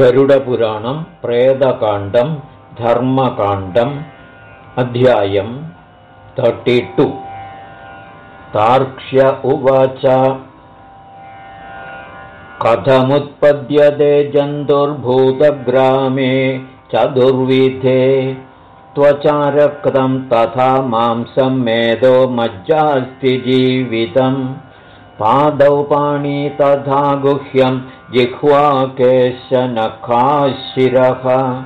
गरुडपुराणं प्रेदकाण्डं धर्मकाण्डम् अध्यायं thirty two तार्क्ष्य उवाच कथमुत्पद्यते जन्तुर्भूतग्रामे चतुर्विधे त्वचारक्तं तथा मांसं मेदो मज्जास्ति जीवितम् पादौ पाणी तथा गुह्यं जिह्वाकेशनखाशिरः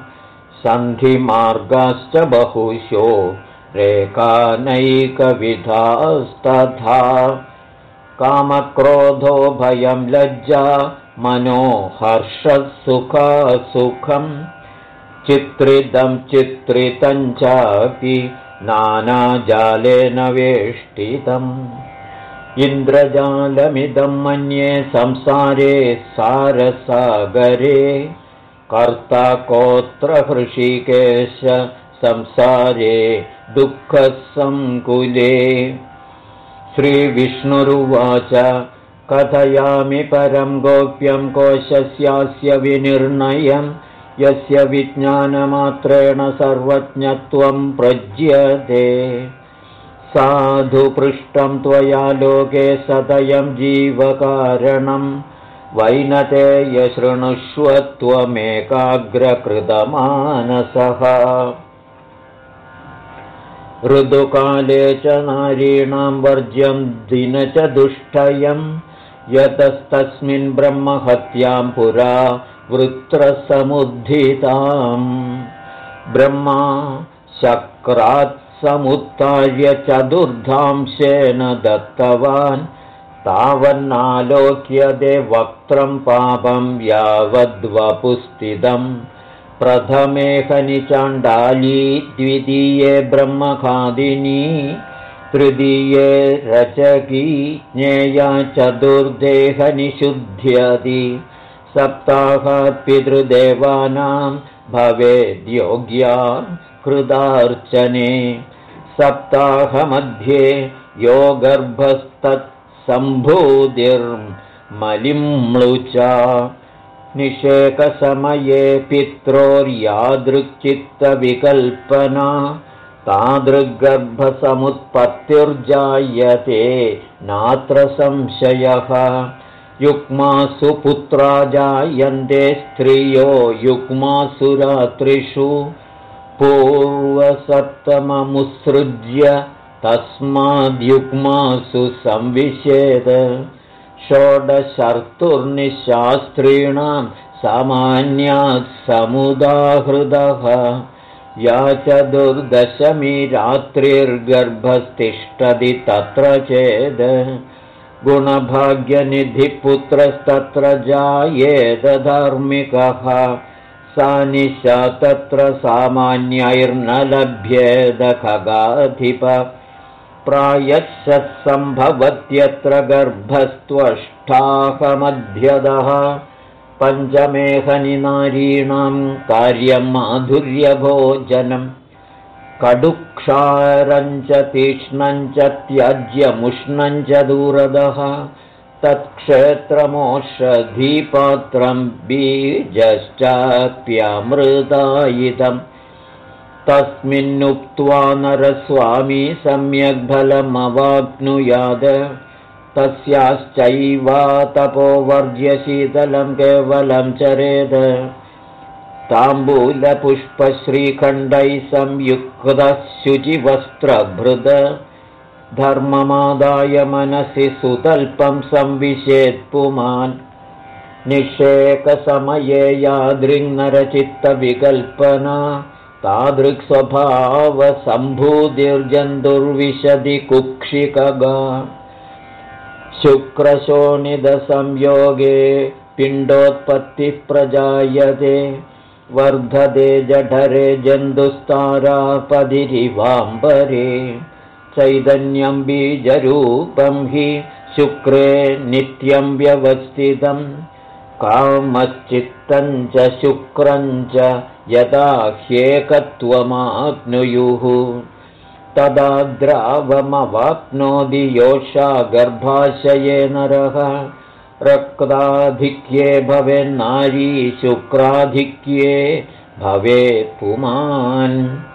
सन्धिमार्गाश्च बहुशो रेखानैकविधास्तथा। कामक्रोधो भयं लज्जा मनोहर्षसुखासुखम्। चित्रितं चित्रितं चापि नानाजालेन वेष्टितम् इन्द्रजालमिदं मन्ये संसारे सारसागरे कर्ता कोत्र हृषिकेश संसारे दुःखसङ्कुले। श्रीविष्णुरुवाच कथयामि परं गोप्यं कोशस्यास्य विनिर्णयं यस्य विज्ञानमात्रेण सर्वज्ञत्वं प्रज्यते साधु पृष्टं त्वया लोके सदयं जीवकारणं। वैनतेयशृणुष्व त्वमेकाग्रकृतमानसः। ऋदुकाले च नारीणां वर्ज्यं दिन च दुष्टयं यतस्तस्मिन् ब्रह्महत्यां पुरा वृत्रसमुद्धिताम्। ब्रह्मा शक्रात् समुत्थाय चतुर्धांशेन दत्तवान् तावन्नालोक्यते वक्त्रं पापं यावद्वपुस्थितम् प्रथमे खनिचाण्डाली द्वितीये ब्रह्मखादिनी तृतीये रचकी ज्ञेया चतुर्देहनिषुध्यति सप्ताहात् पितृदेवानां भवेद्योग्या कृदार्चने। सप्ताहमध्ये यो गर्भस्तत्सम्भूतिर्मलिम्लुचा निषेकसमये पित्रोर्यादृक्चित्तविकल्पना तादृग्गर्भसमुत्पत्तिर्जायते नात्र संशयः। युग्मासु पुत्रा जायन्ते स्त्रियो युग्मासुरात्रिषु पूर्वसप्तममुत्सृज्य तस्माद्युग्मासु संविशेद षोडशर्तुर्निशास्त्रीणां सामान्यात् समुदाहृदः। या च दुर्दशमी रात्रिर्गर्भस्तिष्ठति तत्र चेद्। गुणभाग्यनिधिपुत्रस्तत्र जायेद धार्मिकः सा निशा तत्र सामान्यैर्न लभ्येदखगाधिप प्रायश्च सम्भवत्यत्र गर्भस्त्वष्टाहमध्यदः। पञ्चमेहनिनारीणां कार्यं माधुर्यभोजनम् कटुक्षारञ्च तीक्ष्णञ्च त्याज्यमुष्णञ्च दूरदः तत्क्षेत्रमोषधीपात्रं बीजश्चाप्यमृतायितम् तस्मिन्नुक्त्वा नरस्वामी सम्यग्फलमवाप्नुयाद तस्याश्चैवातपोवर्ज्यशीतलं केवलं चरेद। संयुक्तः शुचिवस्त्रभृद धर्ममादाय मनसि सुतल्पं संविशेत्पुमान्। निषेकसमये यादृङ्नरचित्तविकल्पना तादृक्स्वभावसम्भूतिर्जन्तुर्विशदि कुक्षिकगा शुक्रशोणिदसंयोगे पिण्डोत्पत्तिः प्रजायते वर्धते जठरे जन्तुस्तारापदिरिवाम्बरे चैतन्यं बीजरूपं हि शुक्रे नित्यं व्यवस्थितं। कामश्चित्तं च शुक्रं च यदा ह्येकत्वमाप्नुयुः तदा द्रावमवाप्नोति योषा गर्भाशये नरः। रक्ताधिक्ये भवेन्नारी शुक्राधिक्ये भवेत् पुमान्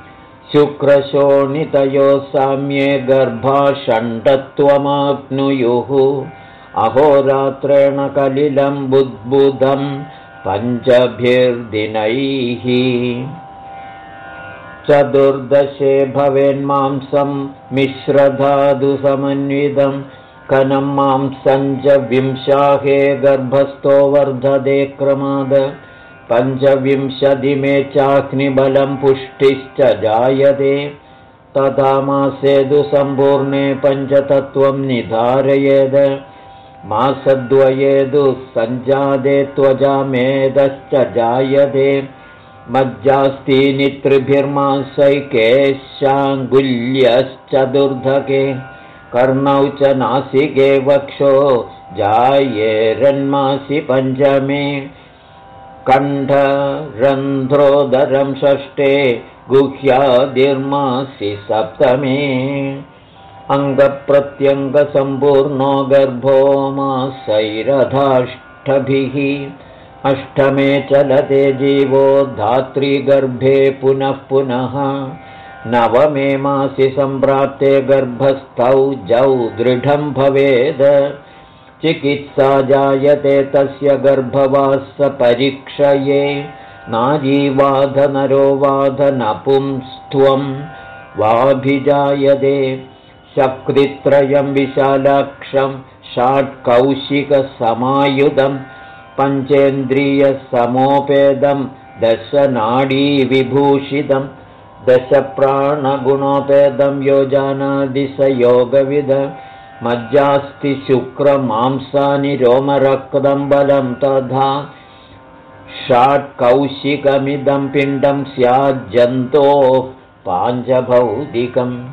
शुक्रशोणितयोः साम्ये गर्भाषण्डत्वमाप्नुयुः अहोरात्रेण कलिलं बुद्बुधं पञ्चभिर्दिनैः। चतुर्दशे भवेन्मांसं मिश्रधातुसमन्वितं कनं मांसं च विंशाहे गर्भस्थो वर्धते क्रमाद पञ्चविंशतिमे चाग्निबलं पुष्टिश्च जायते। तथा मासेदु सम्पूर्णे पञ्चतत्त्वं निधारयेद। मासद्वयेदु सञ्जाते त्वजामेदश्च जायते। मज्जास्तीनितृभिर्मासैकेशाङ्गुल्यश्चतुर्धके कर्णौ च नासिके वक्षो जायेरन्मासि पञ्चमे कण्ठरन्ध्रोदरं षष्ठे गुह्यादिर्मासि सप्तमे। अङ्गप्रत्यङ्गसम्पूर्णो गर्भो मासैरधाष्टभिः। अष्टमे चलते जीवो धातृगर्भे पुनः पुनः। नवमे मासि सम्प्राप्ते गर्भस्थौ जौ दृढं भवेद चिकित्सा जायते तस्य गर्भवासपरीक्षये नाजीवाधनरो वाधनपुंस्त्वं वाभिजायते शक्तित्रयं विशालाक्षं षाट्कौशिकसमायुधं पञ्चेन्द्रियसमोपेदं दशनाडीविभूषितं दशप्राणगुणोपेदं योजानादिशयोगविद मज्जास्ति शुक्रमांसानि रोमरक्तं बलं तथा षाट्कौशिकमिदं पिण्डं स्याज्जन्तोः पाञ्चभौतिकम्।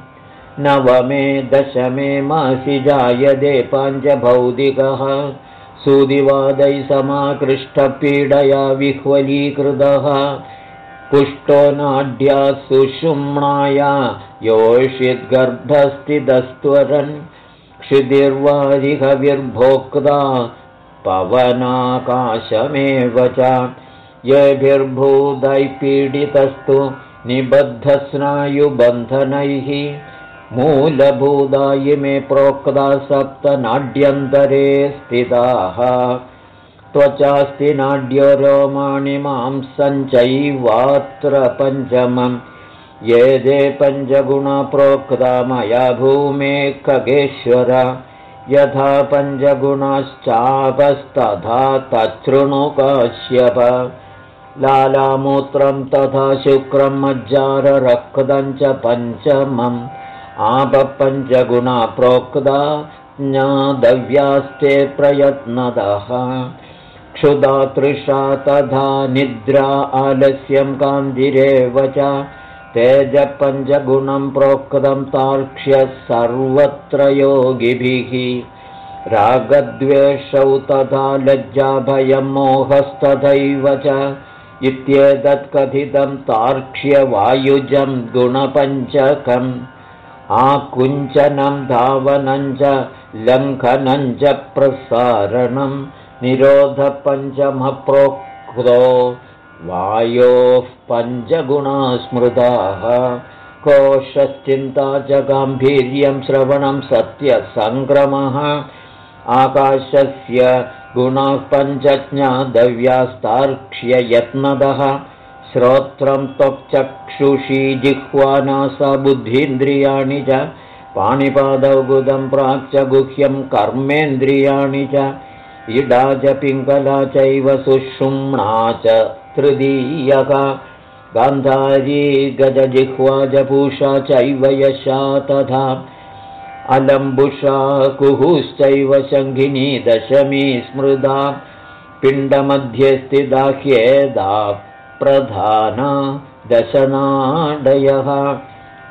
नवमे दशमे मासि जायते पाञ्चभौतिकः। सुदिवादै समाकृष्टपीडया विह्वलीकृतः। पुष्टो नाड्या सुषुम्णाया योषिद्गर्भस्थितस्त्वरन् क्षितिर्वारिहविर्भोक्ता पवनाकाशमेव च। येभिर्भूतैः पीडितस्तु निबद्धस्नायुबन्धनैः। मूलभूतायि मे प्रोक्ता सप्तनाड्यन्तरे स्थिताः। त्वचास्ति नाड्यो रोमाणि मां सञ्चैवात्र पञ्चमम् ये दे पञ्चगुणप्रोक्ता मया भूमे खगेश्वर यथा पञ्चगुणाश्चापस्तथा तच्छृणुकाश्यप लालामूत्रं तथा शुक्रं मज्जाररक्तं च पञ्चमम्। आपपञ्चगुणा प्रोक्ता ज्ञादव्यास्ते प्रयत्नतः। क्षुदातृषा तथा निद्रा आलस्यं कान्तिरेव च तेजपञ्चगुणं प्रोक्तं तार्क्ष्य सर्वत्र योगिभिः। रागद्वेषौ तथा लज्जाभयं मोहस्तथैव च। इत्येतत्कथितं तार्क्ष्यवायुजं गुणपञ्चकम्। आकुञ्चनं धावनं च लङ्घनं च प्रसारणं। निरोधपञ्चमप्रोक्तो वायोः पञ्चगुणा स्मृताः कोशश्चिन्ता च गाम्भीर्यं श्रवणं सत्यसङ्क्रमः आकाशस्य गुणाः पञ्चज्ञादव्यास्तार्क्ष्ययत्नदः श्रोत्रं त्वक्चक्षुषी जिह्वानासा बुद्धीन्द्रियाणि च पाणिपादौ गुदं प्राक् च गुह्यं कर्मेन्द्रियाणि च इडा च पिङ्गला चैव सुषुम्णा च तृतीयः गान्धारी गजजिह्वा जपूषा चैव यशा तथा। अलम्बुषा कुहुश्चैव शङ्घिनी दशमी स्मृदा पिण्डमध्ये स्थिता ह्येदा प्रधाना दशनाडयः।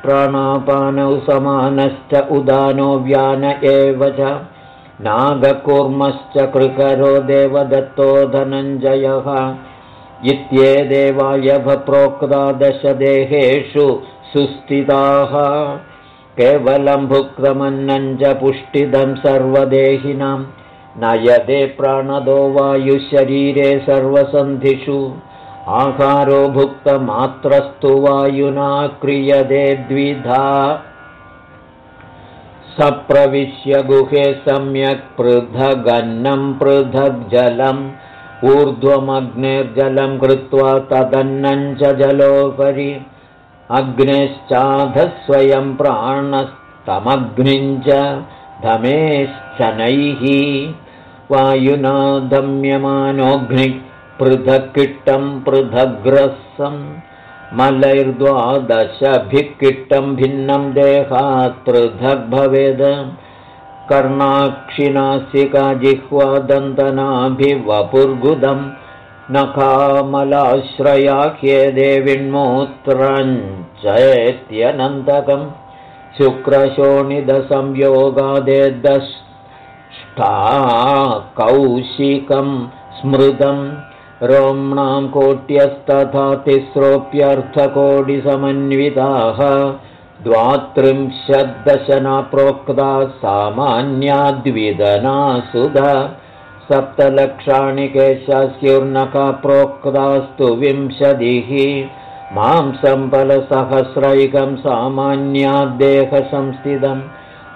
प्राणापानौ समानश्च उदानो व्यान एव च। नागकूर्मश्च कृकरो देवदत्तो धनञ्जयः इत्येदेवायभप्रोक्ता दशदेहेषु सुस्थिताः। केवलं भुक्तमन्नं च पुष्टिदं सर्वदेहिनां। नयदे प्राणदो वायुशरीरे सर्वसन्धिषु। आकारो भुक्तमात्रस्तु वायुना क्रियते द्विधा। सप्रविश्य गुहे सम्यक् पृथगन्नं पृथग्जलम् ऊर्ध्वमग्निर्जलं कृत्वा तदन्नं च जलोपरि। अग्निश्चाधस्वयं प्राणस्तमग्निं च धमेश्चनैः वायुना दम्यमानोऽग्निः पृथक्किट्टं पृथग्रसम् मलैर्द्वादशभिः किट्टं भिन्नं देहात् पृथग्भवेद कर्णाक्षिनासिका जिह्वादन्तनाभिवपुर्गुदं नखामलाश्रयाख्ये विन्मोत्रञ्चेत्यनन्तकं शुक्रशोणिदसंयोगादेदष्टा कौशिकं स्मृतम् रोम्णां कोट्यस्तथा तिस्रोऽप्यर्थकोटिसमन्विताः द्वात्रिंशद्दशना प्रोक्ता सामान्याद्विदना सुधा सप्तलक्षाणि केशस्युर्नका प्रोक्तास्तु विंशतिः मां सम्पलसहस्रैकं सामान्याद्देहसंस्थितं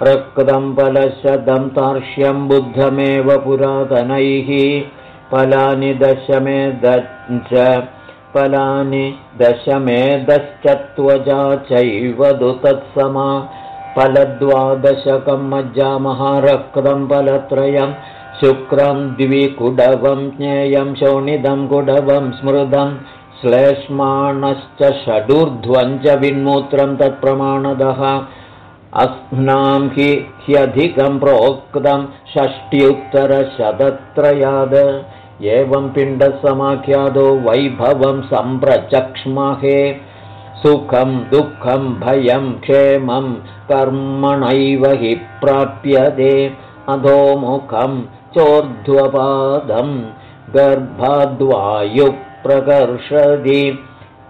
रक्तं पलशतं तार्ष्यं बुद्धमेव पुरातनैः फलानि दशमेदञ्च फलानि दशमेदश्चत्वजा चैव दु तत्समा फलद्वादशकं मज्जामहारक्तं फलत्रयं शुक्रं द्विकुडवं ज्ञेयं शोणिदं कुडवं स्मृतं श्लेष्माणश्च षडूर्ध्वं च विन्मूत्रं तत्प्रमाणदः। अस्नां हि ह्यधिकं प्रोक्तं षष्ट्युत्तरशतत्रयाद एवं पिण्डसमाख्यादो वैभवं सम्प्रचक्ष्महे। सुखं दुःखं भयं क्षेमं कर्मणैव हि प्राप्यते। अधोमुखं चोर्ध्वपादं गर्भाद्वायुप्रकर्षति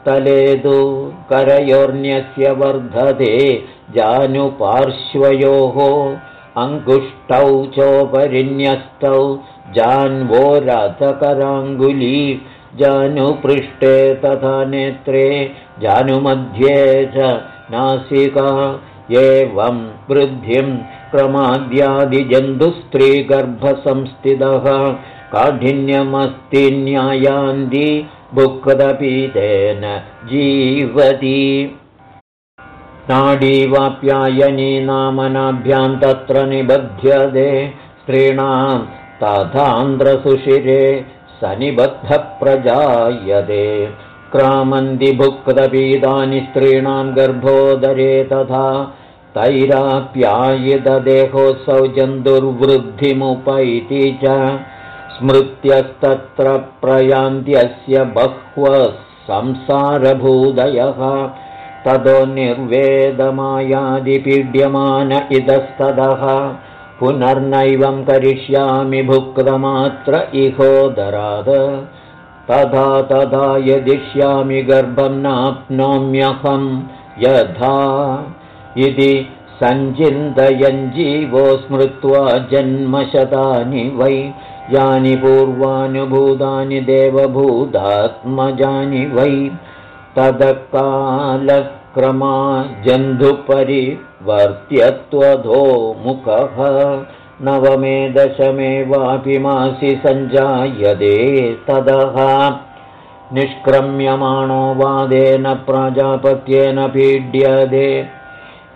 तलेदु करयोर्ण्यस्य वर्धते जानुपार्श्वयोः अङ्गुष्टौ चोपरिण्यस्तौ जान्वोरथकराङ्गुली जानुपृष्ठे तथा नेत्रे जानुमध्ये च नासिका एवं वृद्धिं प्रमाद्यादिजन्तुस्त्रीगर्भसंस्थितः काठिन्यमस्ति न्यायान्ति भुक्तपीतेन जीवति नाडीवाप्यायनी नामनाभ्यां तत्र निबध्यते स्त्रीणां तथान्द्रसुशिरे सनिबद्धप्रजायते। क्रामन्दिभुक्तपीतानि स्त्रीणां गर्भोदरे तथा तैराप्यायितदेहोऽसौ जन्तुर्वृद्धिमुपैति च स्मृत्यस्तत्र प्रयान्त्यस्य बह्वः संसारभूदयः ततो निर्वेदमायादिपीड्यमान इतस्ततः पुनर्नैवं करिष्यामि भुक्तमात्र इहोदराद। तथा तथा यदिष्यामि गर्भं नाप्नोम्यहं यथा। इति सञ्चिन्तयञ्जीवो स्मृत्वा जन्मशतानि वै यानि पूर्वानुभूतानि देवभूतात्मजानि वै तदकालक्रमा जन्धुपरिवर्त्यत्वधो मुखः नवमे दशमे वापि मासि सञ्जायते तदः। निष्क्रम्यमाणो वादेन प्राजापत्येन पीड्यते।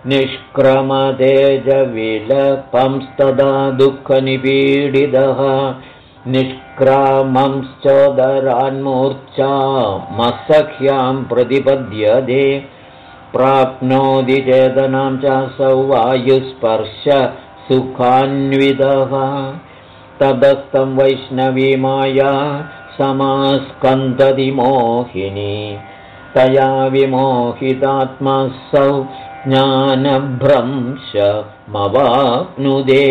निष्क्रमतेजविलपंस्तदा दुःखनिपीडितः निष्क्रामंश्चोदरान्मूर्च्छामसख्यां प्रतिपद्यते। प्राप्नोति चेतनां चासौ वायुस्पर्श सुखान्वितः तदस्तं वैष्णवीमाया समास्कन्दति मोहिनी। तया विमोहितात्मसौ ज्ञानभ्रंशमवाप्नुदे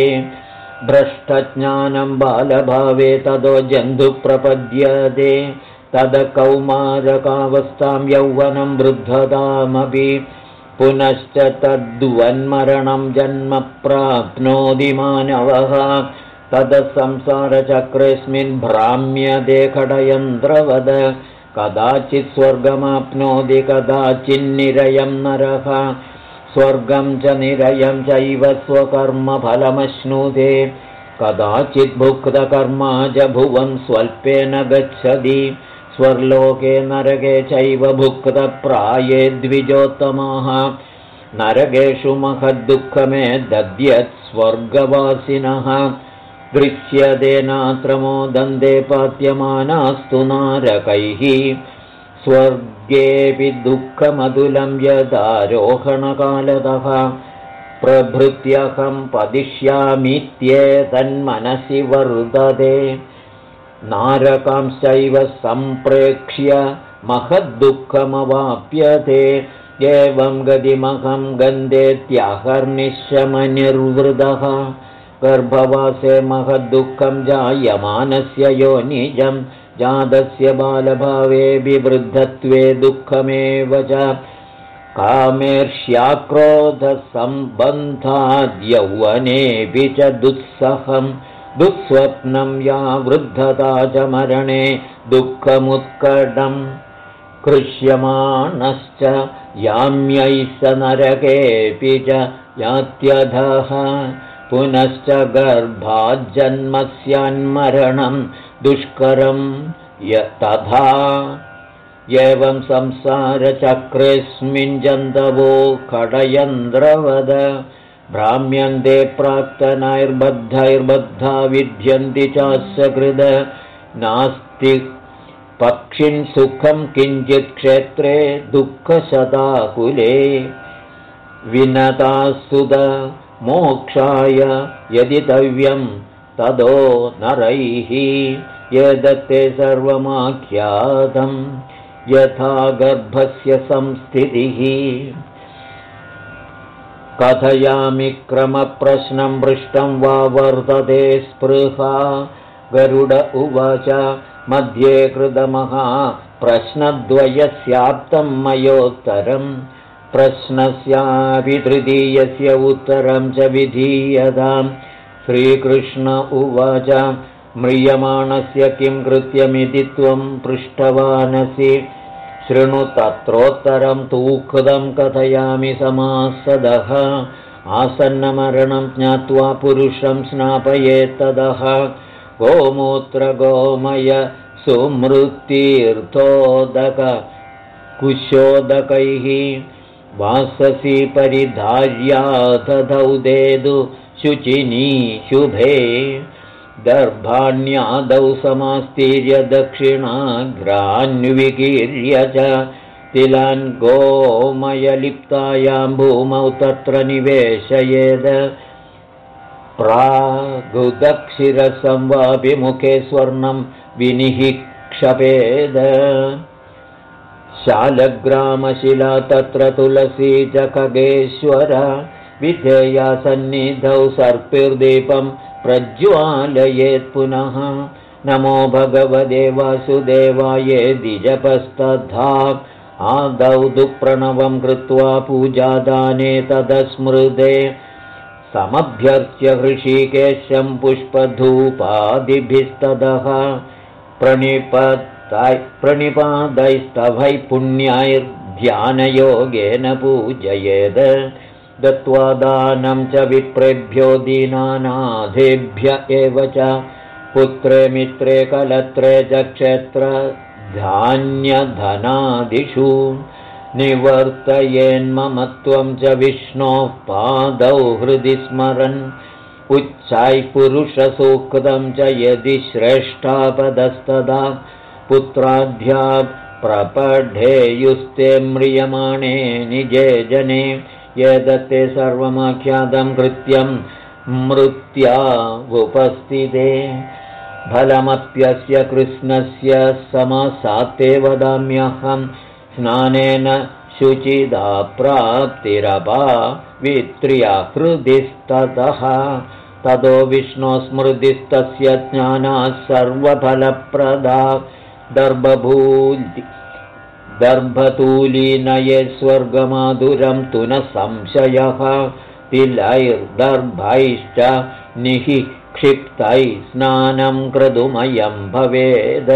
भ्रष्टज्ञानं बालभावे तदो जन्तुप्रपद्यते तदकौमारकावस्थां यौवनं वृद्धतामपि पुनश्च तद्वन्मरणं जन्म प्राप्नोति मानवः। तदसंसारचक्रेऽस्मिन् भ्राम्यदे खडयन्द्रवद कदाचित् स्वर्गमाप्नोति कदाचिन्निरयं नरः स्वर्गं च निरयं चैव स्वकर्मफलमश्नुते कदाचिद्भुक्तकर्मा च भुवं स्वल्पेन गच्छति। स्वर्लोके नरके चैव भुक्तप्राये द्विजोत्तमाः। नरकेषु महद्दुःखमे दद्यत् स्वर्गवासिनः। दृश्यते नात्र मोदन्ते पात्यमानास्तु नारकैः स्वर्गेऽपि दुःखमधुलं यदारोहणकालतः प्रभृत्यहं पदिष्यामीत्येतन्मनसि वर्तते नारकांश्चैव सम्प्रेक्ष्य महद्दुःखमवाप्यते एवं गतिमहं गन्धेत्याहर्निशमनिर्वृतः गर्भवासे महद्दुःखं जायमानस्य योनिजं जातस्य बालभावे विवृद्धत्वे दुःखमेव च कामेर्ष्याक्रोधसम्बन्धाद्यौवनेऽपि च दुःसहम् दुःस्वप्नं या वृद्धता च मरणे दुःखमुत्कडम् कृष्यमाणश्च याम्यैः स नरकेऽपि च यात्यधः पुनश्च गर्भाज्जन्मस्यान्मरणं दुष्करं य तथा एवं संसारचक्रेऽस्मिन् जन्तवो खडयन्द्रवद। भ्राम्यन्ते प्राक्तनैर्बद्धैर्बद्धा विध्यन्ति चास्य कृद। नास्ति पक्षिन् सुखं किञ्चित् क्षेत्रे दुःखशताकुले। विनतास्तुत मोक्षाय यदितव्यं तदो नरैः यदत्ते सर्वमाख्यातं यथा गर्भस्य संस्थितिः। कथयामि क्रमप्रश्नं पृष्टं वा वर्तते स्पृहा। गरुड उवाच मध्ये कृतमः प्रश्नद्वयस्याप्तं मयोत्तरं। प्रश्नस्यापि तृतीयस्य उत्तरं च विधीयताम् श्रीकृष्ण उवाच म्रियमाणस्य किं कृत्यमिति त्वं पृष्टवानसि शृणु तत्रोत्तरं तूकृतं कथयामि समासदः। आसन्नमरणं ज्ञात्वा पुरुषं स्नापयेत्तदः। गोमूत्रगोमय सुमृत्तीर्थोदककुशोदकैः वाससि परिधार्या दधौ देदु शुचिनी शुभे। दर्भाण्यादौ समास्तीर्य दक्षिणाग्रान्विकीर्य च तिलान् गोमयलिप्तायां भूमौ तत्र निवेशयेद। प्रागुदक्षिरसंवाभिमुखे स्वर्णं विनिः क्षपेद शालग्रामशिला तत्र तुलसी च खगेश्वर विधेया सन्निधौ सर्पिर्दीपं प्रज्वालयेत् पुनः। नमो भगवते वासुदेवाये द्विजपस्तथा। आदौ दुप्रणवं कृत्वा पूजादाने तदस्मृते। समभ्यर्च्य हृषीकेशं पुष्पधूपादिभिस्ततः प्रणिपादैस्तभै पुण्यैर्ध्यानयोगेन पूजयेद दत्त्वा दानं च विप्रेभ्यो दीनानाथेभ्य एव च पुत्रे मित्रे कलत्रे च क्षेत्रधान्यधनादिषु। निवर्तयेन्ममत्वं च विष्णोः पादौ हृदि स्मरन्। उच्चैः पुरुषसूक्तं च यदि श्रेष्ठापदस्तदा पुत्राध्या प्रपढेयुस्ते म्रियमाणे निजे जने यदत्ते सर्वमाख्यातं कृत्यं मृत्यावुपस्थिते। फलमप्यस्य कृष्णस्य समसात्ते वदाम्यहं स्नानेन शुचिदा प्राप्तिरपा वित्र्या हृदिस्ततः ततो विष्णोस्मृतिस्तस्य ज्ञानात् सर्वफलप्रदा। दर्भभूति दर्भतूलीनये स्वर्गमाधुरं तु न संशयः तिलैर्दर्भैश्च निहि क्षिप्तैः स्नानं क्रतुमयं भवेद्।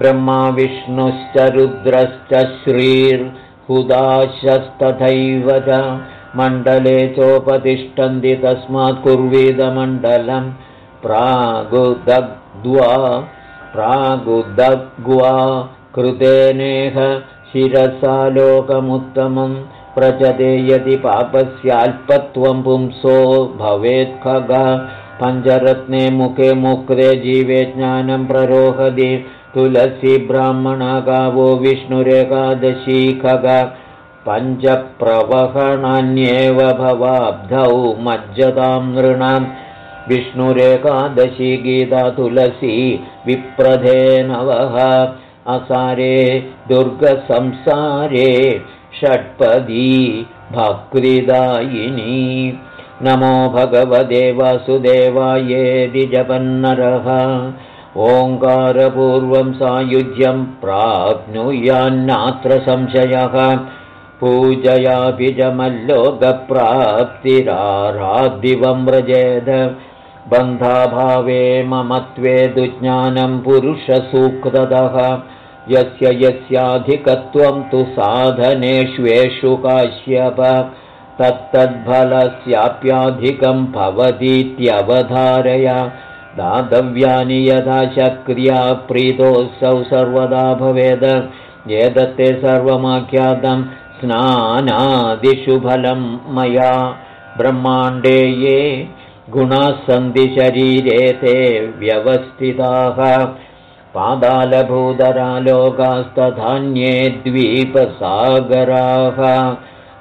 ब्रह्मा विष्णुश्च रुद्रश्च श्रीर्हुदाशस्तथैव च मण्डले चोपतिष्ठन्ति तस्मात् कुर्वीदमण्डलं प्रागुदग्ध्वा प्रागुदग्वा कृतेनेह शिरसा लोकमुत्तमं प्रचते यदि पापस्याल्पत्वं पुंसो भवेत् खग। पञ्चरत्ने मुखे मुक्ते जीवे ज्ञानं प्ररोहति तुलसी ब्राह्मणा गावो विष्णुरेकादशी खग। पञ्चप्रवहणान्येव भवाब्धौ मज्जतां नृणाम् विष्णुरेकादशी गीता तुलसी विप्रधेनवः असारे दुर्गसंसारे षट्पदी भक्तिदायिनी। नमो भगवते वासुदेवायेदि जपन्नरः ओङ्कारपूर्वं सायुज्यं प्राप्नुयान्नात्र संशयः। पूजयापि च मल्लोकप्राप्तिराराद्दिवं व्रजेद। बन्धाभावे ममत्वे दुज्ञानं पुरुषसूक्ततः यस्य यस्याधिकत्वं तु साधनेष्वेषु काश्यप। तत्तद्फलस्याप्याधिकं भवतीत्यवधारय दातव्यानि यथा शक्रिया प्रीतोऽसौ सर्वदा भवेद। एतत्ते सर्वमाख्यातं स्नानादिषु फलं मया। ब्रह्माण्डे ये गुणाः सन्ति शरीरे ते व्यवस्थिताः पादालभूतरालोकास्तधान्ये द्वीपसागराः।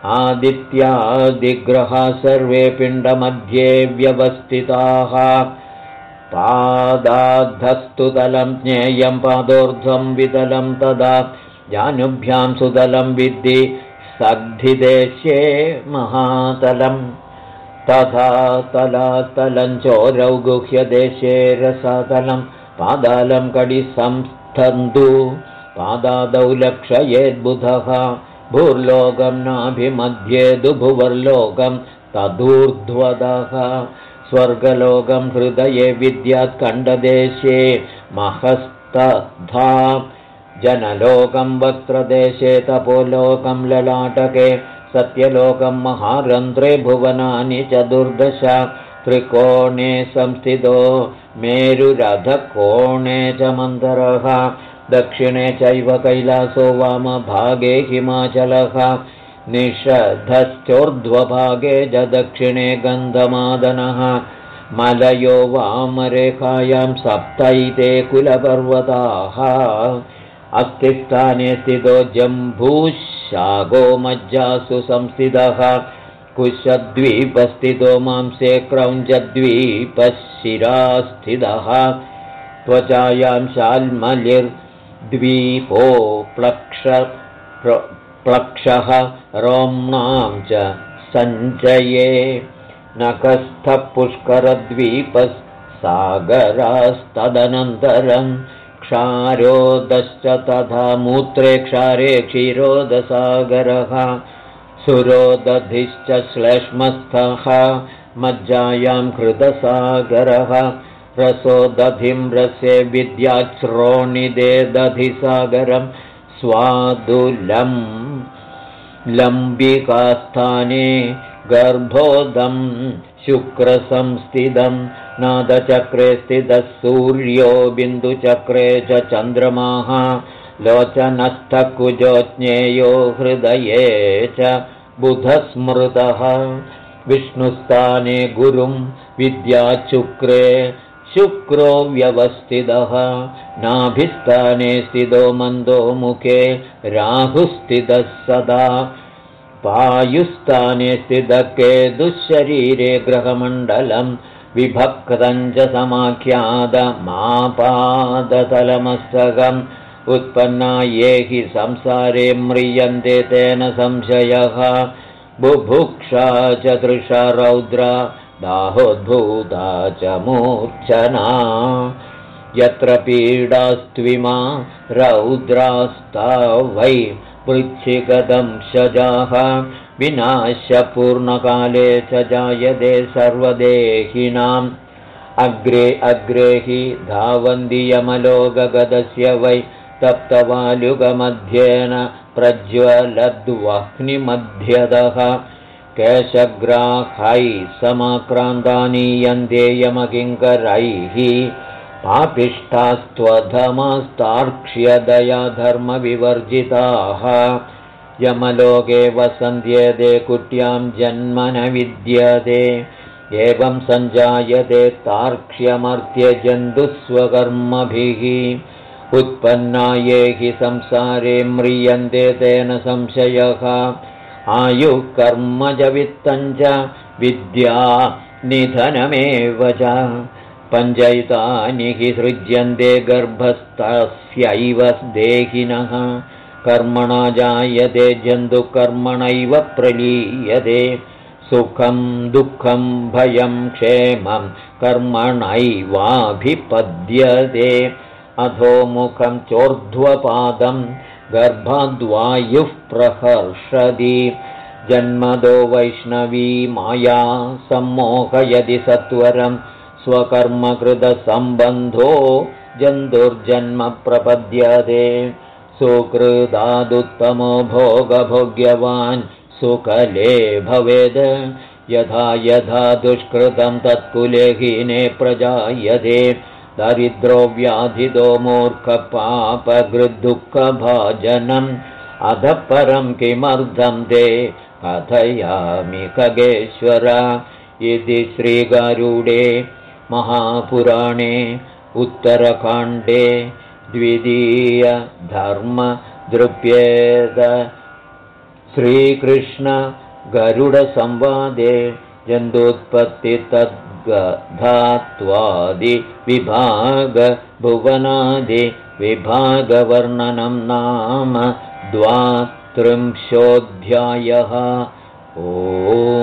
आदित्यादिग्रहाः सर्वे पिण्डमध्ये व्यवस्थिताः। पादाद्धस्तुतलं ज्ञेयं पादोर्ध्वं वितलं तदा जानुभ्यां सुतलं विद्धि सग्धिदेश्ये महातलम्। तथा तलातलं चोरौ गुह्यदेशे रसातलं पादालं कडिसंस्थन्तु पादादौ लक्षयेद्बुधः। भूर्लोकं नाभिमध्येदु भुवर्लोकं तदूर्ध्वदः। स्वर्गलोकं हृदये विद्यात् कण्डदेशे महस्तथा। जनलोकं वक्त्रदेशे तपोलोकं ललाटके। सत्यलोकं महारन्ध्रे भुवनानि चतुर्दश त्रिकोणे संस्थितो मेरुरथकोणे च मन्दरः। दक्षिणे चैव कैलासो वामभागे हिमाचलः। निषधश्चोर्ध्वभागे च दक्षिणे गन्धमादनः। मलयो वामरेखायां सप्तैते कुलपर्वताः। अस्तिस्थाने स्थितो जम्बूशागो मज्जासु संस्थितः कुशद्वीपस्थितो मांसे क्रौञ्चद्वीपशिरास्थितः त्वचायां शाल्मलिर्द्वीपो प्लक्ष प्लक्षः रोम्णां च सञ्चये। नखस्थपुष्करद्वीपसागरास्तदनन्तरं क्षारोदश्च तथा मूत्रे क्षारे क्षीरोदसागरः सुरोदधिश्च श्लेष्मस्थः मज्जायां कृतसागरः रसोदधिं रसे विद्याश्रोणिदे दधिसागरं स्वादुलं लम्बिकास्थाने गर्भोदं शुक्रसंस्थितं नादचक्रे स्थितः सूर्यो बिन्दुचक्रे च चन्द्रमाः लोचनस्थकुजो ज्ञेयो हृदये च बुधस्मृतः। विष्णुस्थाने गुरुं विद्याचुक्रे शुक्रो व्यवस्थितः। नाभिस्थाने स्थितो मन्दो मुखे राहुस्थितः सदा। पायुस्थाने स्थितके दुःशरीरे ग्रहमण्डलं विभक्तञ्च समाख्यातमापादतलमस्तकम् उत्पन्ना ये हि संसारे म्रियन्ते तेन संशयः। बुभुक्षा च तृषा रौद्रा दाहोद्भूता च मूर्च्छना। यत्र पीडास्त्विमा रौद्रास्ता वै पृच्छिगदंशजाः विनाश्यपूर्णकाले च जायते सर्वदेहिनां अग्रे अग्रे हि धावन्दियमलोकगदस्य वै तप्तवालुगमध्येन प्रज्वलद्वह्निमध्यदः। केशग्राहैः समाक्रान्तानीयन्देयमकिङ्करैः पापिष्ठास्त्वधमस्तार्क्ष्यदया धर्मविवर्जिताः यमलोके वसन्त्येते कुट्यां जन्म न विद्यते एवं सञ्जायते तार्क्ष्यमर्त्यजन्तुस्वकर्मभिः उत्पन्ना ये हि संसारे म्रियन्ते तेन संशयः। आयुः कर्म च विद्या निधनमेव च। पञ्चयुतानि हि सृज्यन्ते गर्भस्थस्यैव देहिनः। कर्मणा जायते जन्तुकर्मणैव प्रलीयते। सुखं दुःखं भयं क्षेमं कर्मणैवाभिपद्यते अधोमुखं चोर्ध्वपादं गर्भाद्वायुः प्रहर्षति। जन्मदो वैष्णवी माया सम्मोहयति सत्वरं। स्वकर्मकृतसम्बन्धो जन्तुर्जन्म प्रपद्यते सुकृदादुत्तमो भोगभोग्यवान् सुकले भवेद्। यथा यथा दुष्कृतं तत्कुलेहीने प्रजायते दरिद्रो व्याधितो मूर्खपापगृद्दुःखभाजनम् अधः परं किमर्थं ते? कथयामि खगेश्वर। इति श्रीगारूडे महापुराणे उत्तरकाण्डे द्वितीयधर्मदृप्येद। श्रीकृष्णगरुडसंवादे जन्तोत्पत्तितद् विभागवर्णनं नाम द्वात्रिंशोऽध्यायः। ओ